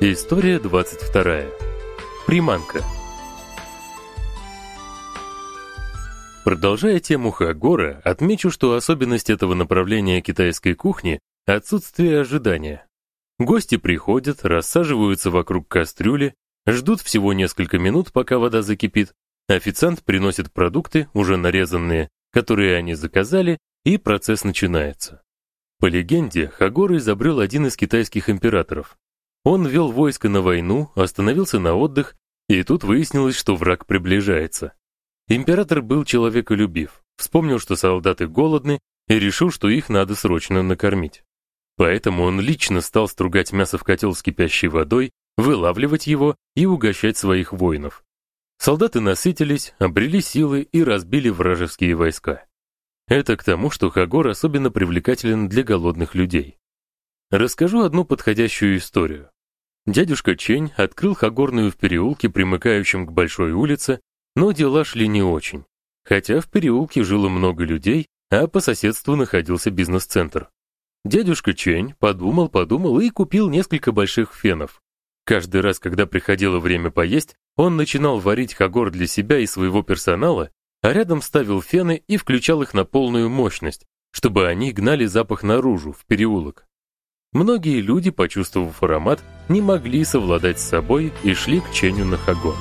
История 22. Приманка. Продолжая тему Хагора, отмечу, что особенность этого направления китайской кухни отсутствие ожидания. Гости приходят, рассаживаются вокруг кастрюли, ждут всего несколько минут, пока вода закипит. Официант приносит продукты, уже нарезанные, которые они заказали, и процесс начинается. По легенде, Хагор изобрел один из китайских императоров. Он вел войско на войну, остановился на отдых, и тут выяснилось, что враг приближается. Император был человеколюбив, вспомнил, что солдаты голодны, и решил, что их надо срочно накормить. Поэтому он лично стал стругать мясо в котел с кипящей водой, вылавливать его и угощать своих воинов. Солдаты насытились, обрели силы и разбили вражеские войска. Это к тому, что Хагор особенно привлекателен для голодных людей. Расскажу одну подходящую историю. Дядюшка Чень открыл Хагорную в переулке, примыкающем к большой улице, но дела шли не очень. Хотя в переулке жило много людей, а по соседству находился бизнес-центр. Дядюшка Чень подумал, подумал и купил несколько больших фенов. Каждый раз, когда приходило время поесть, он начинал варить хагор для себя и своего персонала, а рядом ставил фены и включал их на полную мощность, чтобы они гнали запах наружу, в переулок. Многие люди, почувствовав аромат, не могли совладать с собой и шли к Ченю на Хагор.